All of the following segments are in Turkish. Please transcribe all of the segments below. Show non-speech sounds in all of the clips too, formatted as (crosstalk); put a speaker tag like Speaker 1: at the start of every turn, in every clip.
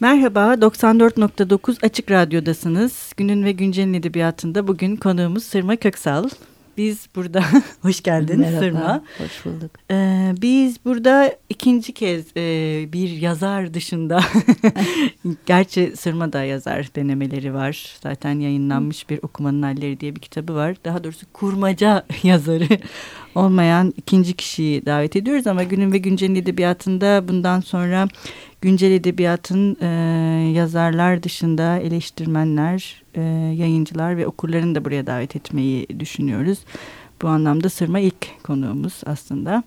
Speaker 1: Merhaba, 94.9 Açık Radyo'dasınız. Günün ve Güncel'in edebiyatında bugün konuğumuz Sırma Köksal. Biz burada, (laughs) hoş geldin
Speaker 2: Merhaba,
Speaker 1: Sırma.
Speaker 2: hoş bulduk.
Speaker 1: Ee, biz burada ikinci kez e, bir yazar dışında, (laughs) gerçi Sırma da yazar denemeleri var. Zaten yayınlanmış bir Okumanın Halleri diye bir kitabı var. Daha doğrusu kurmaca (laughs) yazarı olmayan ikinci kişiyi davet ediyoruz. Ama günün ve güncelin edebiyatında bundan sonra güncel edebiyatın e, yazarlar dışında eleştirmenler, e, yayıncılar ve okurlarını da buraya davet etmeyi düşünüyoruz. Bu anlamda Sırma ilk konuğumuz aslında.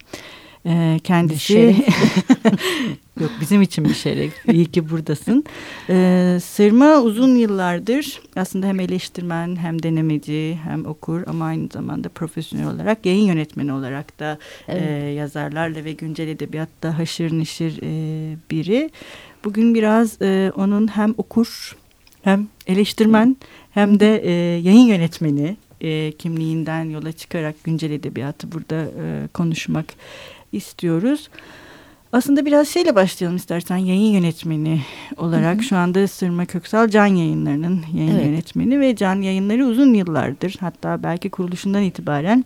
Speaker 1: E, kendisi (laughs) yok bizim için bir şeref. İyi ki buradasın. E, Sırma uzun yıllardır aslında hem eleştirmen hem denemeci hem okur ama aynı zamanda profesyonel olarak yayın yönetmeni olarak da evet. e, yazarlarla ve güncel edebiyatta haşır neşir e, biri. Bugün biraz e, onun hem okur hem eleştirmen hem de e, yayın yönetmeni e, kimliğinden yola çıkarak güncel edebiyatı burada e, konuşmak istiyoruz. Aslında biraz şeyle başlayalım istersen yayın yönetmeni olarak hı hı. şu anda Sırma Köksal Can Yayınları'nın yayın evet. yönetmeni ve Can Yayınları uzun yıllardır hatta belki kuruluşundan itibaren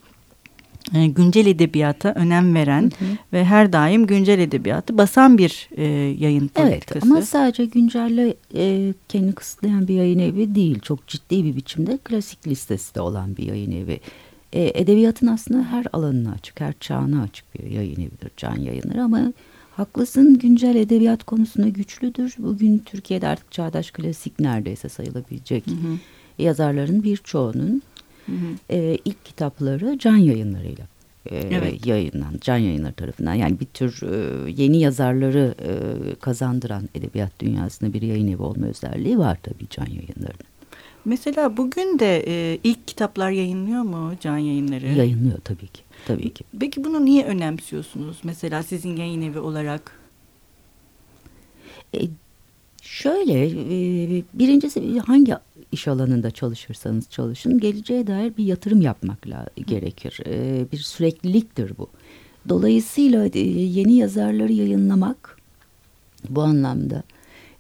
Speaker 1: e, güncel edebiyata önem veren hı hı. ve her daim güncel edebiyatı basan bir e, yayın politikası.
Speaker 2: Evet ama sadece güncelle e, kendini kısıtlayan bir yayın evi değil. Çok ciddi bir biçimde klasik listesi de olan bir yayın evi. E, edebiyatın aslında her alanına açık, her çağına açık bir yayın evidir can yayınları ama haklısın güncel edebiyat konusunda güçlüdür. Bugün Türkiye'de artık çağdaş klasik neredeyse sayılabilecek hı hı. yazarların birçoğunun hı hı. E, ilk kitapları can yayınlarıyla e, evet. yayınlan, can yayınları tarafından. Yani bir tür e, yeni yazarları e, kazandıran edebiyat dünyasında bir yayın evi olma özelliği var tabii can yayınlarının.
Speaker 1: Mesela bugün de e, ilk kitaplar yayınlıyor mu Can Yayınları?
Speaker 2: Yayınlıyor tabii ki. Tabii ki.
Speaker 1: Peki bunu niye önemsiyorsunuz? Mesela sizin yayın evi olarak.
Speaker 2: E, şöyle, e, birincisi hangi iş alanında çalışırsanız çalışın, geleceğe dair bir yatırım yapmakla gerekir. E, bir sürekliliktir bu. Dolayısıyla e, yeni yazarları yayınlamak bu anlamda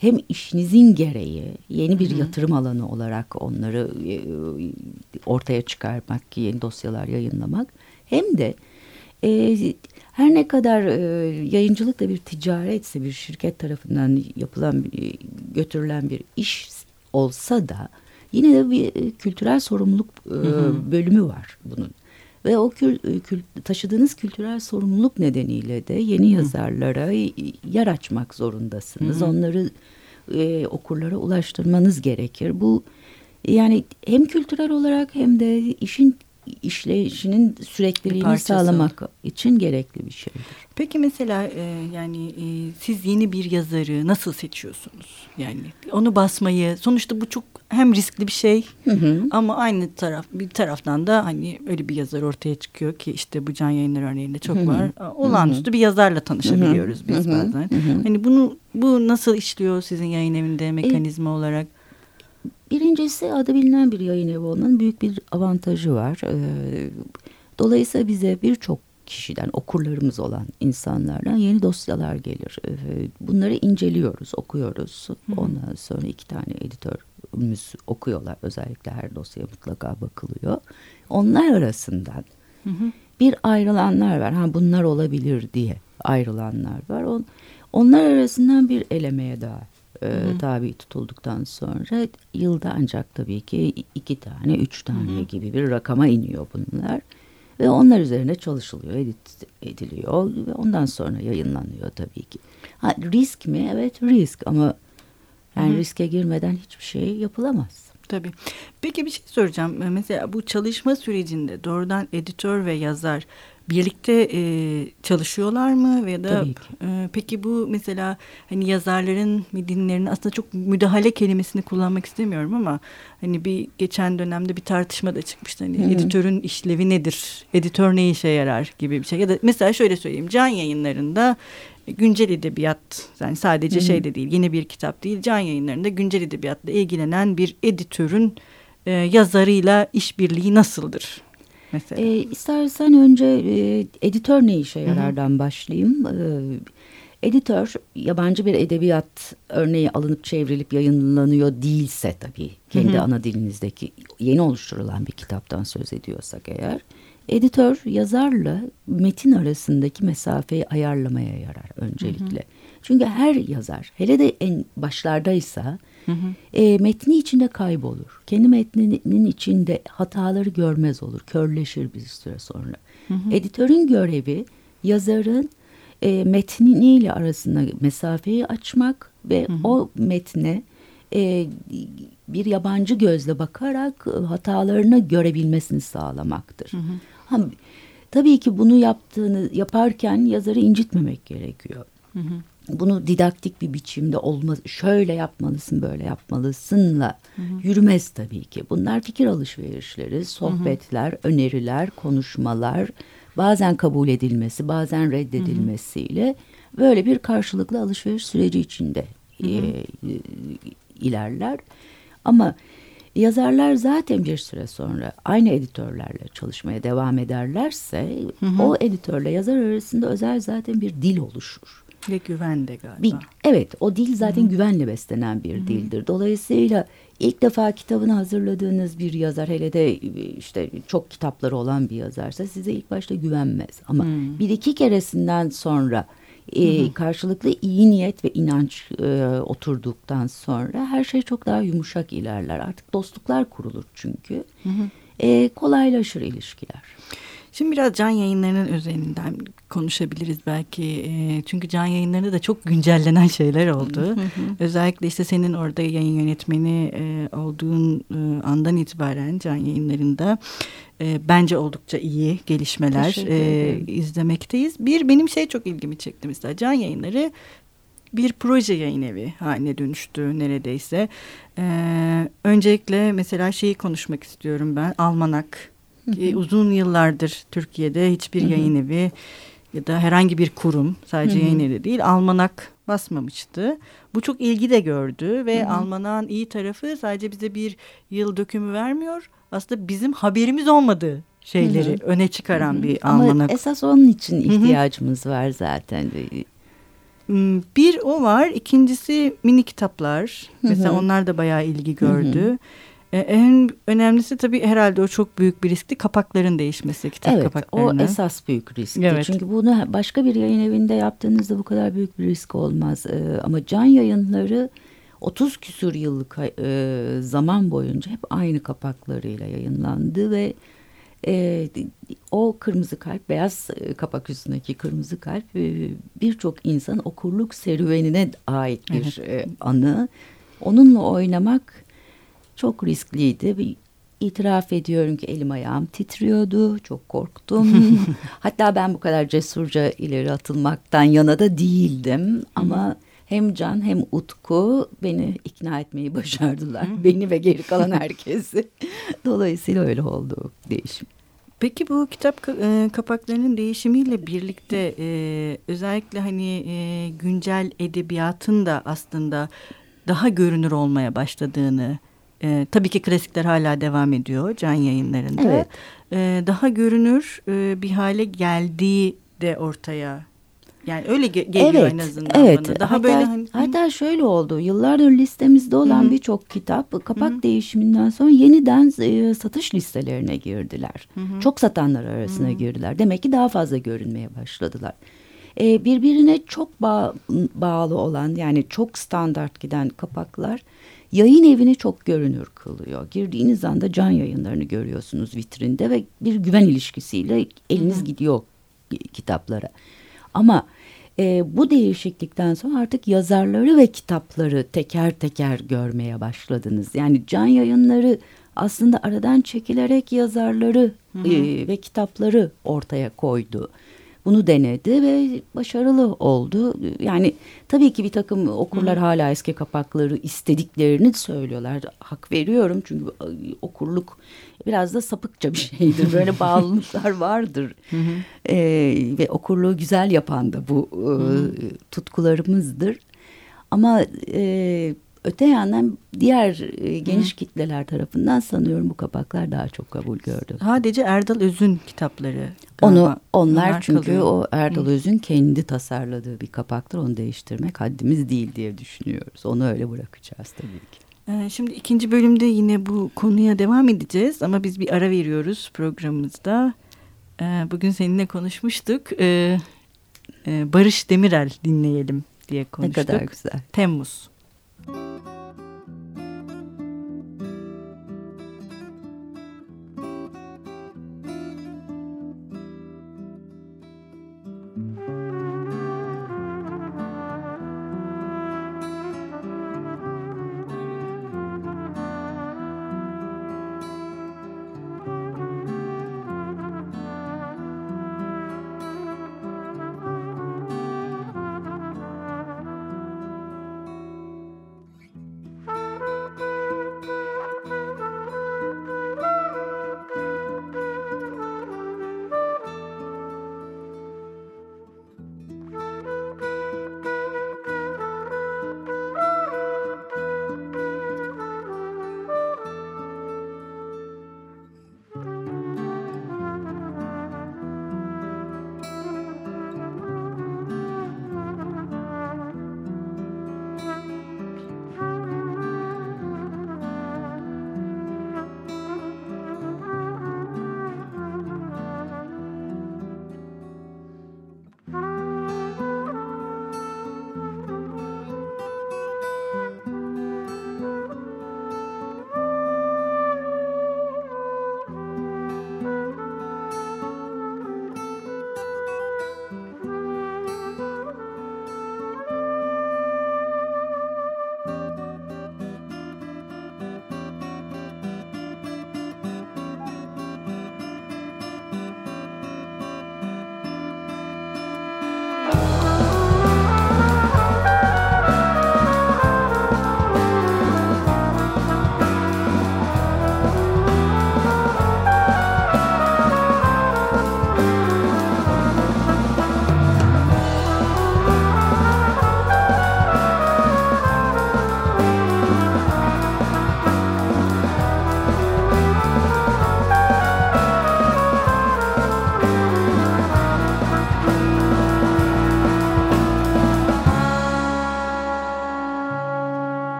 Speaker 2: hem işinizin gereği yeni bir Hı -hı. yatırım alanı olarak onları e, ortaya çıkarmak, yeni dosyalar yayınlamak hem de e, her ne kadar e, yayıncılık da bir ticaretse bir şirket tarafından yapılan e, götürülen bir iş olsa da yine de bir e, kültürel sorumluluk e, hı hı. bölümü var bunun. Ve o kül, e, kül, taşıdığınız kültürel sorumluluk nedeniyle de yeni yazarlara yer açmak zorundasınız. Hı hı. Onları e, okurlara ulaştırmanız gerekir. Bu yani hem kültürel olarak hem de işin işleyişinin sürekliliğini sağlamak için gerekli bir şeydir.
Speaker 1: Peki mesela e, yani e, siz yeni bir yazarı nasıl seçiyorsunuz? Yani onu basmayı sonuçta bu çok hem riskli bir şey hı hı. ama aynı taraf bir taraftan da hani öyle bir yazar ortaya çıkıyor ki işte bu can yayınları örneğinde çok hı hı. var. Olağanüstü hı hı. bir yazarla tanışabiliyoruz hı hı. biz hı hı. bazen. Hı hı. Hani bunu bu nasıl işliyor sizin yayın evinde mekanizma e, olarak?
Speaker 2: Birincisi adı bilinen bir yayın evi olmanın büyük bir avantajı var. Ee, dolayısıyla bize birçok kişiden, okurlarımız olan insanlardan yeni dosyalar gelir. Ee, bunları inceliyoruz, okuyoruz. Ondan sonra iki tane editörümüz okuyorlar. Özellikle her dosyaya mutlaka bakılıyor. Onlar arasından bir ayrılanlar var. Ha bunlar olabilir diye ayrılanlar var. On, onlar arasından bir elemeye daha e, tabi tutulduktan sonra yılda ancak tabii ki iki tane, üç tane hı hı. gibi bir rakama iniyor bunlar. Ve onlar üzerine çalışılıyor, edit ediliyor ve ondan sonra yayınlanıyor tabii ki. Ha, risk mi? Evet risk ama yani hı. riske girmeden hiçbir şey yapılamaz.
Speaker 1: Tabii. Peki bir şey soracağım. Mesela bu çalışma sürecinde doğrudan editör ve yazar birlikte e, çalışıyorlar mı? Veya da e, peki bu mesela hani yazarların metinlerin aslında çok müdahale kelimesini kullanmak istemiyorum ama hani bir geçen dönemde bir tartışma da çıkmıştı. Hani Hı. editörün işlevi nedir? Editör ne işe yarar? Gibi bir şey. Ya da mesela şöyle söyleyeyim. Can yayınlarında güncel edebiyat yani sadece Hı. şey de değil yeni bir kitap değil can yayınlarında güncel edebiyatla ilgilenen bir editörün e, yazarıyla işbirliği nasıldır?
Speaker 2: Mesela? E, istersen önce e, editör ne işe yarardan başlayayım. E, Editör yabancı bir edebiyat örneği alınıp çevrilip yayınlanıyor değilse tabii kendi hı hı. ana dilinizdeki yeni oluşturulan bir kitaptan söz ediyorsak eğer editör yazarla metin arasındaki mesafeyi ayarlamaya yarar öncelikle. Hı hı. Çünkü her yazar hele de en başlardaysa hı hı. E, metni içinde kaybolur. Kendi metninin içinde hataları görmez olur. Körleşir bir süre sonra. Hı hı. Editörün görevi yazarın e, metniyle arasında mesafeyi açmak ve hı hı. o metne e, bir yabancı gözle bakarak hatalarını görebilmesini sağlamaktır. Hı hı. Tabii ki bunu yaptığını yaparken yazarı incitmemek gerekiyor. Hı hı bunu didaktik bir biçimde olmaz şöyle yapmalısın böyle yapmalısınla hı hı. yürümez tabii ki. Bunlar fikir alışverişleri, sohbetler, hı hı. öneriler, konuşmalar, bazen kabul edilmesi, bazen reddedilmesiyle hı hı. böyle bir karşılıklı alışveriş süreci içinde hı hı. E, ilerler. Ama yazarlar zaten bir süre sonra aynı editörlerle çalışmaya devam ederlerse hı hı. o editörle yazar arasında özel zaten bir dil oluşur.
Speaker 1: Ve güven de galiba.
Speaker 2: Bir, evet o dil zaten Hı güvenle beslenen bir Hı dildir. Dolayısıyla ilk defa kitabını hazırladığınız bir yazar hele de işte çok kitapları olan bir yazarsa size ilk başta güvenmez. Ama -hı. bir iki keresinden sonra e, karşılıklı iyi niyet ve inanç e, oturduktan sonra her şey çok daha yumuşak ilerler. Artık dostluklar kurulur çünkü. Hı hı. E, kolaylaşır ilişkiler.
Speaker 1: Şimdi biraz can yayınlarının üzerinden konuşabiliriz belki. E, çünkü can yayınlarında da çok güncellenen şeyler oldu. Özellikle işte senin orada yayın yönetmeni e, olduğun e, andan itibaren can yayınlarında e, bence oldukça iyi gelişmeler e, izlemekteyiz. Bir benim şey çok ilgimi çekti mesela can yayınları bir proje yayın evi haline dönüştü neredeyse. Ee, öncelikle mesela şeyi konuşmak istiyorum ben. Almanak Hı Uzun yıllardır Türkiye'de hiçbir yayın evi ya da herhangi bir kurum sadece yayın evi değil almanak basmamıştı. Bu çok ilgi de gördü ve almanağın iyi tarafı sadece bize bir yıl dökümü vermiyor. Aslında bizim haberimiz olmadığı şeyleri hı hı. öne çıkaran hı hı. bir almanak. Ama
Speaker 2: esas onun için ihtiyacımız hı hı. var zaten.
Speaker 1: Hmm, bir o var. İkincisi mini kitaplar. Hı hı. Mesela onlar da bayağı ilgi gördü. Hı hı. E, en önemlisi tabii herhalde o çok büyük bir riskti. Kapakların değişmesi kitap
Speaker 2: evet,
Speaker 1: kapaklarına.
Speaker 2: o esas büyük riskti. Evet. Çünkü bunu başka bir yayın evinde yaptığınızda bu kadar büyük bir risk olmaz. Ee, ama can yayınları 30 küsur yıllık e, zaman boyunca hep aynı kapaklarıyla yayınlandı ve e, o kırmızı kalp, beyaz e, kapak üstündeki kırmızı kalp e, birçok insan okurluk serüvenine ait bir evet. e, anı. Onunla oynamak çok riskliydi. İtiraf ediyorum ki elim ayağım titriyordu. Çok korktum. (laughs) Hatta ben bu kadar cesurca ileri atılmaktan yana da değildim. Ama hem Can hem Utku beni ikna etmeyi başardılar. beni ve geri kalan herkesi. Dolayısıyla öyle oldu değişim.
Speaker 1: Peki bu kitap e, kapaklarının değişimiyle birlikte e, özellikle hani e, güncel edebiyatın da aslında daha görünür olmaya başladığını e, tabii ki klasikler hala devam ediyor can yayınlarında. Evet. E, daha görünür e, bir hale geldiği de ortaya yani öyle ge geliyor evet, en azından evet. bana. Daha
Speaker 2: hatta, böyle hani... hatta şöyle oldu. Yıllardır listemizde olan birçok kitap kapak Hı-hı. değişiminden sonra yeniden e, satış listelerine girdiler. Hı-hı. Çok satanlar arasına Hı-hı. girdiler. Demek ki daha fazla görünmeye başladılar. E, birbirine çok bağ, bağlı olan yani çok standart giden kapaklar yayın evini çok görünür kılıyor. Girdiğiniz anda can yayınlarını görüyorsunuz vitrinde ve bir güven ilişkisiyle eliniz Hı. gidiyor kitaplara. Ama e, bu değişiklikten sonra artık yazarları ve kitapları teker teker görmeye başladınız. Yani can yayınları aslında aradan çekilerek yazarları E, ve kitapları ortaya koydu bunu denedi ve başarılı oldu. Yani tabii ki bir takım okurlar Hı. hala eski kapakları istediklerini söylüyorlar. Hak veriyorum çünkü okurluk biraz da sapıkça bir şeydir. Böyle (laughs) bağlılıklar vardır. Ee, ve okurluğu güzel yapan da bu e, tutkularımızdır. Ama e, öte yandan diğer e, geniş Hı. kitleler tarafından sanıyorum bu kapaklar daha çok kabul gördü.
Speaker 1: Sadece Erdal Öz'ün kitapları.
Speaker 2: Onu onlar, onlar çünkü kalıyor. o Erdal Hı. Öz'ün kendi tasarladığı bir kapaktır. Onu değiştirmek haddimiz değil diye düşünüyoruz. Onu öyle bırakacağız tabii ki.
Speaker 1: Ee, şimdi ikinci bölümde yine bu konuya devam edeceğiz ama biz bir ara veriyoruz programımızda. Ee, bugün seninle konuşmuştuk. Ee, e, Barış Demirel dinleyelim diye konuştuk.
Speaker 2: Ne kadar güzel.
Speaker 1: Temmuz. Thank you.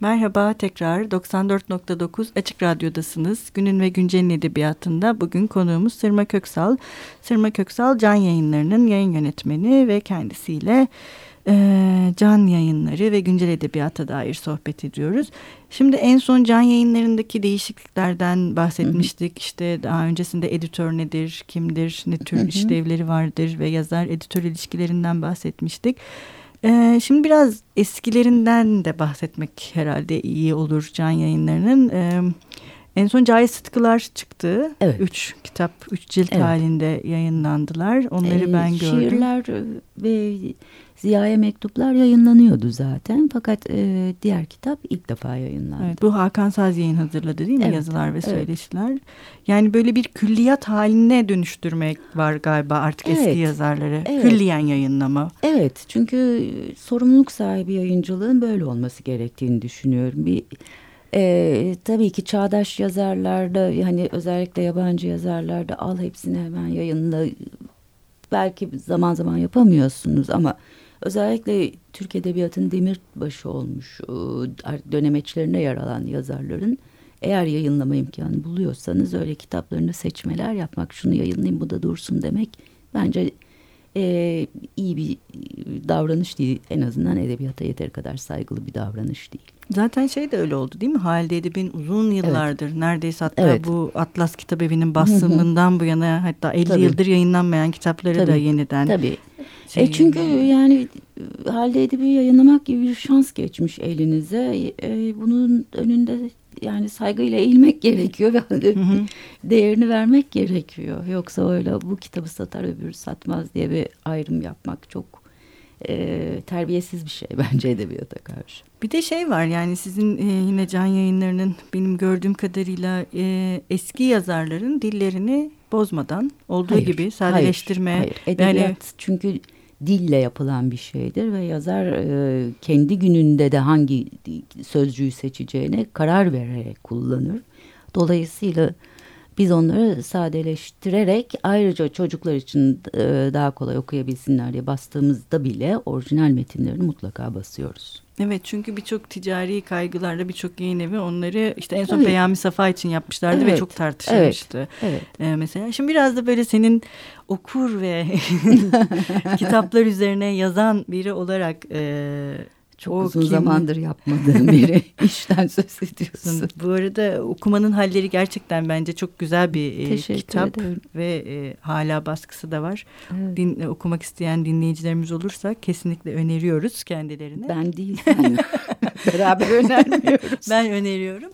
Speaker 1: Merhaba tekrar 94.9 Açık Radyo'dasınız. Günün ve Güncel'in edebiyatında bugün konuğumuz Sırma Köksal. Sırma Köksal Can Yayınları'nın yayın yönetmeni ve kendisiyle e, Can Yayınları ve Güncel Edebiyata dair sohbet ediyoruz. Şimdi en son Can Yayınları'ndaki değişikliklerden bahsetmiştik. Hı hı. İşte daha öncesinde editör nedir, kimdir, ne tür hı hı. işlevleri vardır ve yazar editör ilişkilerinden bahsetmiştik. Ee, şimdi biraz eskilerinden de bahsetmek herhalde iyi olur Can Yayınları'nın. Ee, en son Cahit Sıtkılar çıktı. Evet. Üç kitap, üç cilt evet. halinde yayınlandılar. Onları ee, ben gördüm.
Speaker 2: Şiirler ve Ziya'ya mektuplar yayınlanıyordu zaten. Fakat e, diğer kitap ilk defa yayınlandı.
Speaker 1: Evet, bu Hakan Saz yayın hazırladı değil mi? Evet, Yazılar ve söyleşiler. Evet. Yani böyle bir külliyat haline dönüştürmek var galiba artık evet, eski yazarları. Evet. Külliyen yayınlama.
Speaker 2: Evet çünkü sorumluluk sahibi yayıncılığın böyle olması gerektiğini düşünüyorum. Bir ee, tabii ki çağdaş yazarlarda yani özellikle yabancı yazarlarda al hepsini hemen yayınla belki zaman zaman yapamıyorsunuz ama özellikle Türk Edebiyatı'nın demirbaşı olmuş dönemeçlerine yer alan yazarların eğer yayınlama imkanı buluyorsanız öyle kitaplarını seçmeler yapmak şunu yayınlayayım bu da dursun demek bence e, iyi bir davranış değil. En azından edebiyata yeteri kadar saygılı bir davranış değil.
Speaker 1: Zaten şey de öyle oldu değil mi? Halide Edip'in uzun yıllardır evet. neredeyse hatta
Speaker 2: Evet.
Speaker 1: bu Atlas Kitap Evi'nin basımından bu yana hatta 50
Speaker 2: Tabii.
Speaker 1: yıldır yayınlanmayan kitapları da
Speaker 2: Tabii.
Speaker 1: yeniden.
Speaker 2: Tabii.
Speaker 1: şey
Speaker 2: E çünkü yani Halide Edip'i yayınlamak gibi bir şans geçmiş elinize. E, bunun önünde yani saygıyla eğilmek gerekiyor ve
Speaker 1: Hı hı.
Speaker 2: değerini vermek gerekiyor. Yoksa öyle bu kitabı satar öbürü satmaz diye bir ayrım yapmak çok e, terbiyesiz bir şey (laughs) bence edebiyata karşı.
Speaker 1: Bir de şey var yani sizin e, yine can yayınlarının benim gördüğüm kadarıyla e, eski yazarların dillerini bozmadan olduğu
Speaker 2: Hayır,
Speaker 1: gibi sadeleştirme.
Speaker 2: Hayır, hayır. Edebiyat çünkü dille yapılan bir şeydir ve yazar e, kendi gününde de hangi sözcüğü seçeceğine karar vererek kullanır. Dolayısıyla biz onları sadeleştirerek ayrıca çocuklar için e, daha kolay okuyabilsinler diye bastığımızda bile orijinal metinlerini mutlaka basıyoruz.
Speaker 1: Evet çünkü birçok ticari kaygılarla birçok yayın evi onları işte en son. Peyami Safa için yapmışlardı ve
Speaker 2: Evet,
Speaker 1: çok tartışılmıştı.
Speaker 2: Evet.
Speaker 1: Ee, mesela şimdi biraz da böyle senin okur ve (laughs) kitaplar üzerine yazan biri olarak e,
Speaker 2: Çok
Speaker 1: o
Speaker 2: uzun
Speaker 1: kim-
Speaker 2: zamandır yapmadığım biri (laughs) işten söz ediyorsun.
Speaker 1: Bu arada okumanın halleri gerçekten bence çok güzel bir e, kitap
Speaker 2: ederim.
Speaker 1: ve e, hala baskısı da var.
Speaker 2: Evet.
Speaker 1: Din, e, okumak isteyen dinleyicilerimiz olursa kesinlikle öneriyoruz kendilerine.
Speaker 2: Ben değil. (laughs) Beraber önermiyoruz.
Speaker 1: Ben öneriyorum.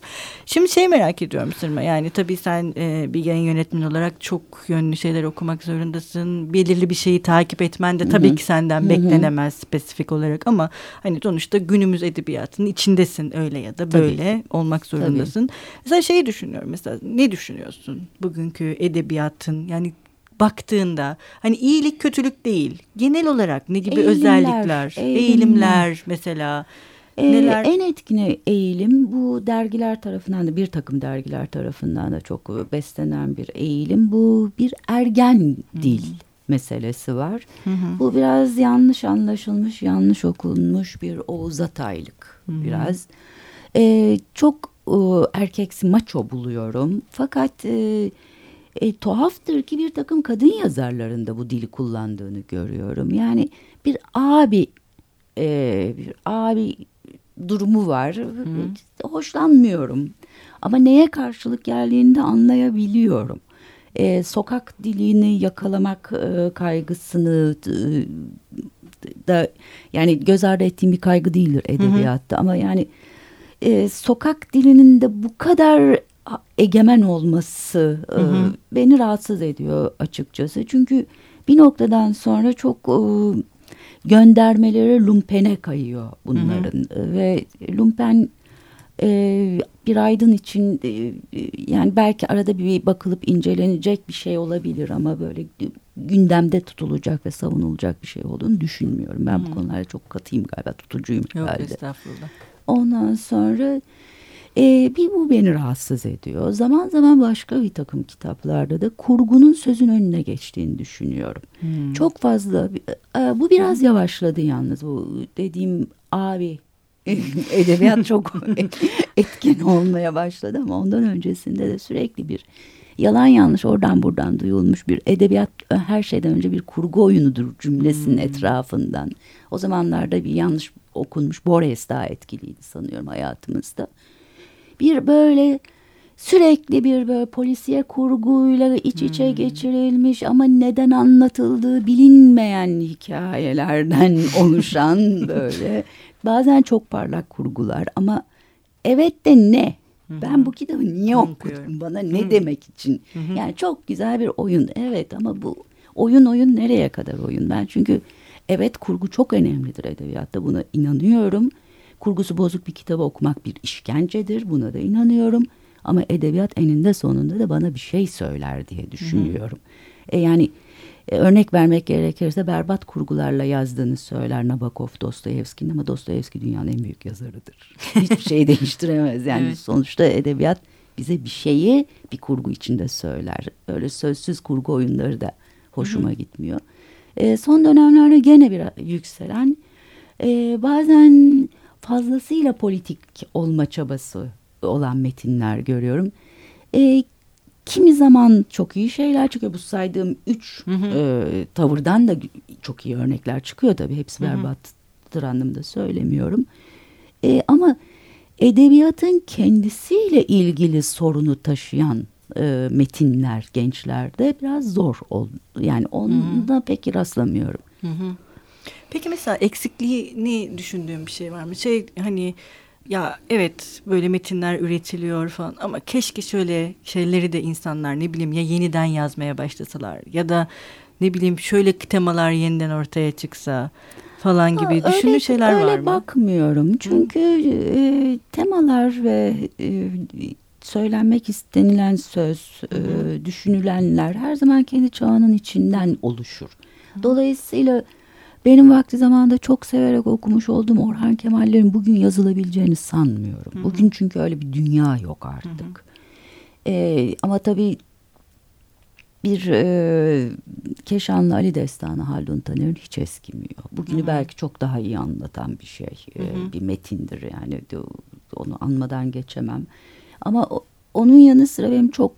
Speaker 1: Şimdi şey merak ediyorum Sırma. Yani tabii sen e, bir yayın yönetmeni olarak çok yönlü şeyler okumak zorundasın. Belirli bir şeyi takip etmen de tabii
Speaker 2: Hı hı.
Speaker 1: ki senden
Speaker 2: Hı hı.
Speaker 1: beklenemez spesifik olarak ama hani sonuçta günümüz edebiyatının içindesin öyle ya da
Speaker 2: Tabii
Speaker 1: böyle olmak zorundasın. Mesela şeyi düşünüyorum mesela ne düşünüyorsun bugünkü edebiyatın? Yani baktığında hani iyilik kötülük değil genel olarak ne gibi
Speaker 2: Eğilimler,
Speaker 1: özellikler?
Speaker 2: eğilimler.
Speaker 1: eğilimler mesela
Speaker 2: Ee,
Speaker 1: neler?
Speaker 2: En etkin eğilim bu dergiler tarafından da bir takım dergiler tarafından da çok beslenen bir eğilim. Bu bir ergen dil meselesi var.
Speaker 1: Hı hı.
Speaker 2: Bu biraz yanlış anlaşılmış, yanlış okunmuş bir Oğuz Ataylık
Speaker 1: Hı hı.
Speaker 2: biraz. Ee, çok e, erkeksi maço buluyorum. Fakat e, e, tuhaftır ki bir takım kadın yazarların da bu dili kullandığını görüyorum. Yani bir abi e, bir abi durumu var. Hoşlanmıyorum. Ama neye karşılık geldiğini de anlayabiliyorum. E, sokak dilini yakalamak e, kaygısını e, da yani göz ardı ettiğim bir kaygı değildir edebiyatta ama yani e, sokak dilinin de bu kadar egemen olması e,
Speaker 1: Hı hı.
Speaker 2: beni rahatsız ediyor açıkçası. Çünkü bir noktadan sonra çok e, göndermeleri lumpene kayıyor bunların ve lumpen e, bir aydın için e, e, yani belki arada bir bakılıp incelenecek bir şey olabilir ama böyle gündemde tutulacak ve savunulacak bir şey olduğunu düşünmüyorum. Ben
Speaker 1: Hı.
Speaker 2: bu konularda çok katıyım galiba tutucuyum
Speaker 1: Yok
Speaker 2: herhalde.
Speaker 1: estağfurullah.
Speaker 2: Ondan sonra e, bir bu beni rahatsız ediyor. Zaman zaman başka bir takım kitaplarda da kurgunun sözün önüne geçtiğini düşünüyorum.
Speaker 1: Hmm.
Speaker 2: Çok fazla e, bu biraz yavaşladı yalnız bu dediğim abi (laughs) edebiyat çok (laughs) (laughs) etkin olmaya başladı ama ondan öncesinde de sürekli bir yalan yanlış oradan buradan duyulmuş bir edebiyat her şeyden önce bir kurgu oyunudur cümlesinin
Speaker 1: Hmm.
Speaker 2: etrafından. O zamanlarda bir yanlış okunmuş Borges daha etkiliydi sanıyorum hayatımızda. Bir böyle sürekli bir böyle polisiye kurguyla iç içe
Speaker 1: Hmm.
Speaker 2: geçirilmiş ama neden anlatıldığı bilinmeyen hikayelerden oluşan böyle bazen çok parlak kurgular ama evet de ne?
Speaker 1: Hı hı.
Speaker 2: Ben bu kitabı niye
Speaker 1: Okuyorum.
Speaker 2: okudum? Bana ne
Speaker 1: Hı.
Speaker 2: demek için?
Speaker 1: Hı hı.
Speaker 2: Yani çok güzel bir oyun. Evet ama bu oyun oyun nereye kadar oyun? Ben çünkü evet kurgu çok önemlidir edebiyatta. Buna inanıyorum. Kurgusu bozuk bir kitabı okumak bir işkencedir. Buna da inanıyorum. Ama edebiyat eninde sonunda da bana bir şey söyler diye düşünüyorum. E yani e, örnek vermek gerekirse berbat kurgularla yazdığını söyler Nabokov Dostoyevski'nin ama Dostoyevski dünyanın en büyük yazarıdır. (laughs) Hiçbir şeyi değiştiremez. Yani
Speaker 1: Evet.
Speaker 2: sonuçta edebiyat bize bir şeyi bir kurgu içinde söyler. Öyle sözsüz kurgu oyunları da hoşuma gitmiyor. E, son dönemlerde gene bir yükselen e, bazen fazlasıyla politik olma çabası olan metinler görüyorum. E, kimi zaman çok iyi şeyler çıkıyor. Bu saydığım üç E, tavırdan da çok iyi örnekler çıkıyor tabii. Hepsi berbattır anlamda söylemiyorum. E, ama edebiyatın kendisiyle ilgili sorunu taşıyan e, metinler gençlerde biraz zor oldu. Yani onda pek rastlamıyorum.
Speaker 1: Hı hı. Peki mesela eksikliğini düşündüğüm bir şey var mı? Şey hani ya evet böyle metinler üretiliyor falan ama keşke şöyle şeyleri de insanlar ne bileyim ya yeniden yazmaya başlasalar ya da ne bileyim şöyle temalar yeniden ortaya çıksa falan gibi
Speaker 2: Ha,
Speaker 1: düşündüğün şeyler
Speaker 2: öyle
Speaker 1: var mı?
Speaker 2: bakmıyorum. Çünkü e, temalar ve e, söylenmek istenilen söz, e, düşünülenler her zaman kendi çağının içinden oluşur. Dolayısıyla benim vakti zamanında çok severek okumuş olduğum Orhan Kemal'lerin bugün yazılabileceğini sanmıyorum. Bugün çünkü öyle bir dünya yok artık. E, ama tabii bir e, Keşanlı Ali Destanı Haldun Taner'in hiç eskimiyor. Bugünü belki çok daha iyi anlatan bir şey. E, bir metindir yani onu anmadan geçemem. Ama o- onun yanı sıra benim çok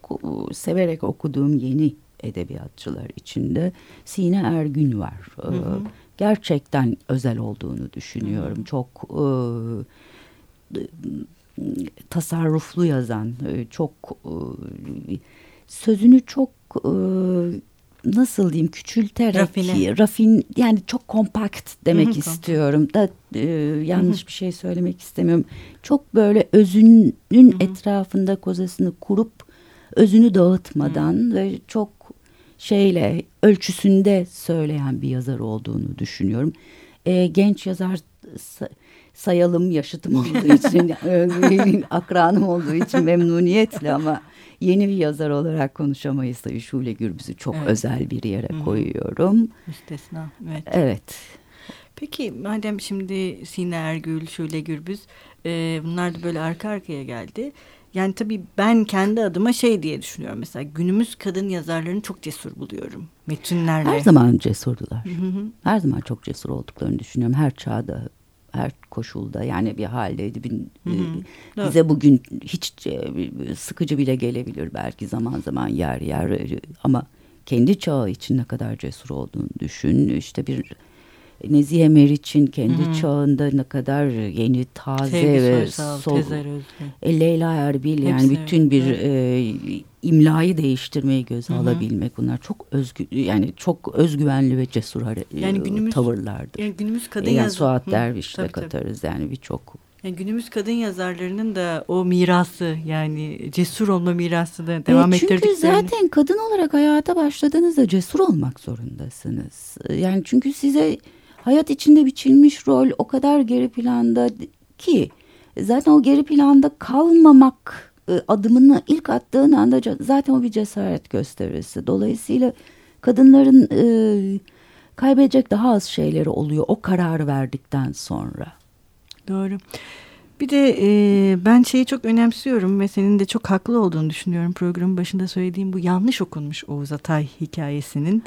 Speaker 2: e, severek okuduğum yeni edebiyatçılar içinde Sine Ergün var. E, gerçekten özel olduğunu düşünüyorum. Çok e, tasarruflu yazan, e, çok e, sözünü çok e, nasıl diyeyim küçülterek
Speaker 1: Rafine.
Speaker 2: rafin yani çok kompakt demek
Speaker 1: Hı hı,
Speaker 2: istiyorum da e, yanlış bir şey söylemek istemiyorum. Çok böyle özünün etrafında kozasını kurup özünü dağıtmadan ve çok şeyle ölçüsünde söyleyen bir yazar olduğunu düşünüyorum. E, genç yazar sa- sayalım yaşıtım olduğu için (laughs) e, akranım olduğu için memnuniyetle ama yeni bir yazar olarak konuşamayız tabii Şule Gürbüz'ü çok
Speaker 1: Evet.
Speaker 2: özel bir yere koyuyorum.
Speaker 1: Müstesna. Evet.
Speaker 2: Evet.
Speaker 1: Peki madem şimdi Sine Ergül, Şule Gürbüz e, bunlar da böyle arka arkaya geldi. Yani tabii ben kendi adıma şey diye düşünüyorum mesela günümüz kadın yazarlarını çok cesur buluyorum metinlerle.
Speaker 2: Her zaman cesurdular.
Speaker 1: Hı hı.
Speaker 2: Her zaman çok cesur olduklarını düşünüyorum. Her çağda, her koşulda yani bir haldeydi. Bir,
Speaker 1: Hı hı.
Speaker 2: e, bize bugün hiç e, sıkıcı bile gelebilir belki zaman zaman yer yer e, ama kendi çağı için ne kadar cesur olduğunu düşün. İşte bir Nezihe Meriç'in kendi
Speaker 1: Hı hı.
Speaker 2: çağında ne kadar yeni, taze
Speaker 1: Sevgi
Speaker 2: ve
Speaker 1: Soysal,
Speaker 2: sol, e, Leyla Erbil yani
Speaker 1: Hepsi,
Speaker 2: bütün bir
Speaker 1: evet.
Speaker 2: e, imlayı değiştirmeyi göze
Speaker 1: Hı hı.
Speaker 2: alabilmek bunlar çok özgü yani çok özgüvenli ve cesur hare-
Speaker 1: Yani
Speaker 2: e,
Speaker 1: günümüz-
Speaker 2: tavırlardır.
Speaker 1: Yani günümüz kadın
Speaker 2: yani
Speaker 1: yazar-
Speaker 2: Suat
Speaker 1: tabii, tabii.
Speaker 2: katarız yani birçok.
Speaker 1: Yani günümüz kadın yazarlarının da o mirası yani cesur olma mirası da devam
Speaker 2: E, çünkü zaten kadın olarak hayata başladığınızda cesur olmak zorundasınız. E, Yani çünkü size hayat içinde biçilmiş rol o kadar geri planda ki zaten o geri planda kalmamak e, adımını ilk attığın anda zaten o bir cesaret gösterisi. Dolayısıyla kadınların e, kaybedecek daha az şeyleri oluyor o kararı verdikten sonra.
Speaker 1: Doğru. Bir de e, ben şeyi çok önemsiyorum ve senin de çok haklı olduğunu düşünüyorum. Programın başında söylediğim bu yanlış okunmuş Oğuz Atay hikayesinin.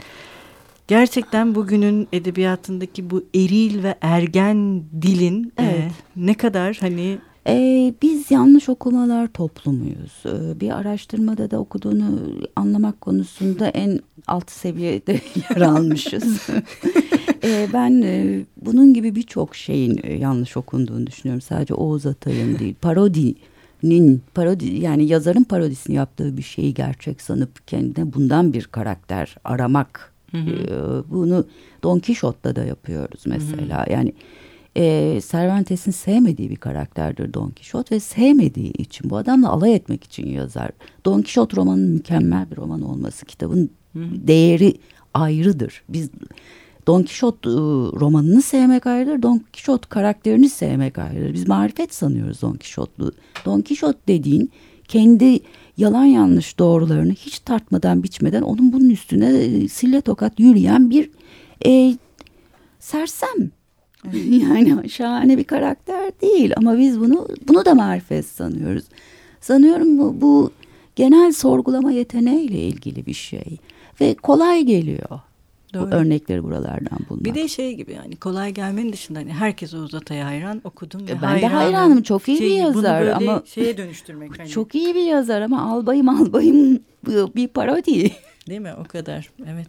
Speaker 1: Gerçekten bugünün edebiyatındaki bu eril ve ergen dilin e,
Speaker 2: Evet.
Speaker 1: ne kadar hani
Speaker 2: Ee, biz yanlış okumalar toplumuyuz. Ee, bir araştırmada da okuduğunu anlamak konusunda en alt seviyede (laughs) yer almışız. Ee, (laughs) ben e, bunun gibi birçok şeyin e, yanlış okunduğunu düşünüyorum. Sadece Oğuz Atay'ın değil, parodinin, parodi yani yazarın parodisini yaptığı bir şeyi gerçek sanıp kendine bundan bir karakter aramak. Ee, bunu Don Quixote'da da yapıyoruz mesela. Yani e, Cervantes'in sevmediği bir karakterdir Don Quixote ve sevmediği için bu adamla alay etmek için yazar. Don Quixote romanının mükemmel bir roman olması kitabın değeri ayrıdır. Biz Don Quixote e, romanını sevmek ayrıdır. Don Quixote karakterini sevmek ayrıdır. Biz marifet sanıyoruz Don Quixote'lu. Don Quixote dediğin kendi yalan yanlış doğrularını hiç tartmadan biçmeden onun bunun üstüne e, sille tokat yürüyen bir e, sersem. (laughs) Yani şahane bir karakter değil ama biz bunu bunu da marifet sanıyoruz. Sanıyorum bu, bu genel sorgulama yeteneğiyle ilgili bir şey ve kolay geliyor. Doğru. Bu örnekleri buralardan bulmak.
Speaker 1: Bir de şey gibi yani kolay gelmenin dışında hani herkes Oğuz Atay'a hayran okudum ve
Speaker 2: ben hayranım. de hayranım çok iyi şey, bir yazar
Speaker 1: bunu
Speaker 2: ama
Speaker 1: şeye dönüştürmek (laughs)
Speaker 2: hani. çok iyi bir yazar ama albayım albayım (laughs) bir parodi.
Speaker 1: Değil mi o kadar evet.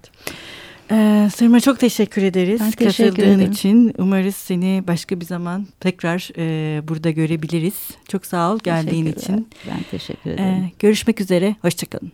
Speaker 1: Ee, Sırma çok teşekkür ederiz
Speaker 2: ben teşekkür
Speaker 1: katıldığın
Speaker 2: ederim.
Speaker 1: için. Umarız seni başka bir zaman tekrar e, burada görebiliriz. Çok sağ ol geldiğin için.
Speaker 2: Ben teşekkür ederim. Ee,
Speaker 1: görüşmek üzere. Hoşçakalın.